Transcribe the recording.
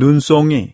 눈송이